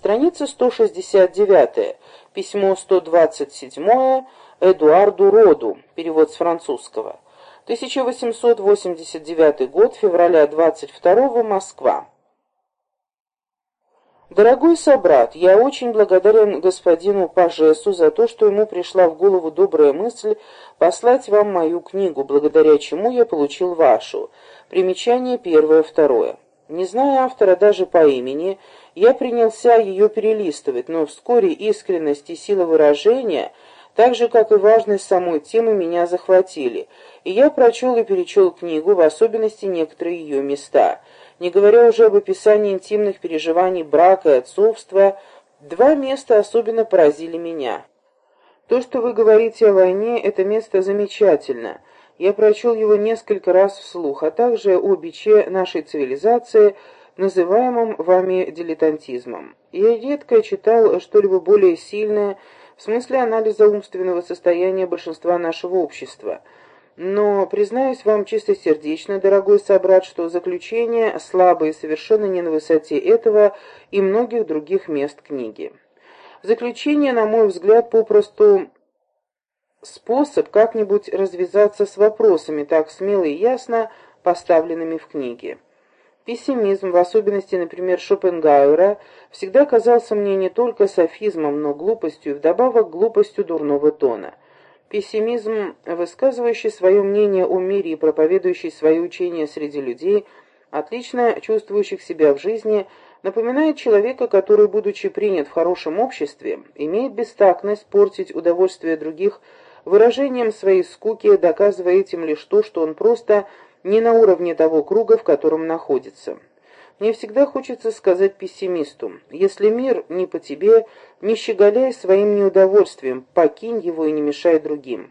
Страница 169. Письмо 127 Эдуарду Роду. Перевод с французского. 1889 год, февраля 22 Москва. Дорогой собрат, я очень благодарен господину Пажесу за то, что ему пришла в голову добрая мысль послать вам мою книгу, благодаря чему я получил вашу. Примечание первое-второе. Не зная автора даже по имени, я принялся ее перелистывать, но вскоре искренность и сила выражения, так же, как и важность самой темы, меня захватили, и я прочел и перечел книгу, в особенности некоторые ее места. Не говоря уже об описании интимных переживаний брака и отцовства, два места особенно поразили меня. То, что вы говорите о войне, это место замечательно. Я прочел его несколько раз вслух, а также о биче нашей цивилизации, называемом вами дилетантизмом. Я редко читал что-либо более сильное в смысле анализа умственного состояния большинства нашего общества. Но, признаюсь вам чистосердечно, дорогой собрат, что заключение слабое совершенно не на высоте этого и многих других мест книги. Заключение, на мой взгляд, попросту способ как-нибудь развязаться с вопросами, так смело и ясно поставленными в книге. Пессимизм, в особенности, например, Шопенгауэра, всегда казался мне не только софизмом, но глупостью и вдобавок глупостью дурного тона. Пессимизм, высказывающий свое мнение о мире и проповедующий свои учения среди людей, отлично чувствующих себя в жизни, напоминает человека, который, будучи принят в хорошем обществе, имеет бестактность портить удовольствие других выражением своей скуки, доказывая этим лишь то, что он просто не на уровне того круга, в котором находится. Мне всегда хочется сказать пессимисту, если мир не по тебе, не щеголяй своим неудовольствием, покинь его и не мешай другим.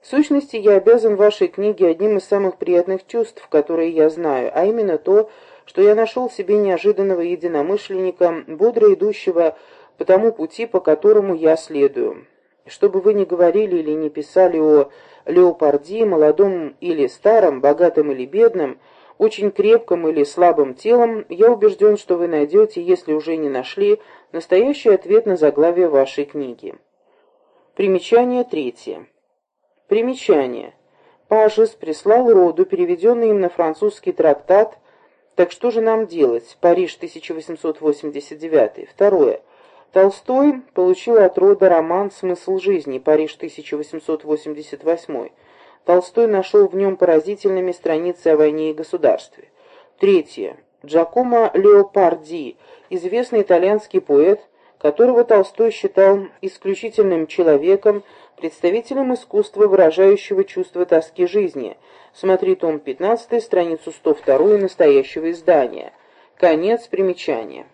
В сущности, я обязан вашей книге одним из самых приятных чувств, которые я знаю, а именно то, что я нашел себе неожиданного единомышленника, бодро идущего по тому пути, по которому я следую. Что бы вы ни говорили или не писали о Леопарди, молодом или старом, богатом или бедном, очень крепком или слабым телом, я убежден, что вы найдете, если уже не нашли, настоящий ответ на заглавие вашей книги. Примечание третье. Примечание. Пажес прислал роду переведенный им на французский трактат «Так что же нам делать?» Париж, 1889. Второе. Толстой получил от рода роман «Смысл жизни», Париж, 1888. Толстой нашел в нем поразительными страницы о войне и государстве. Третье. Джакомо Леопарди, известный итальянский поэт, которого Толстой считал исключительным человеком, представителем искусства, выражающего чувство тоски жизни. Смотри том 15, страницу 102 настоящего издания. Конец примечания.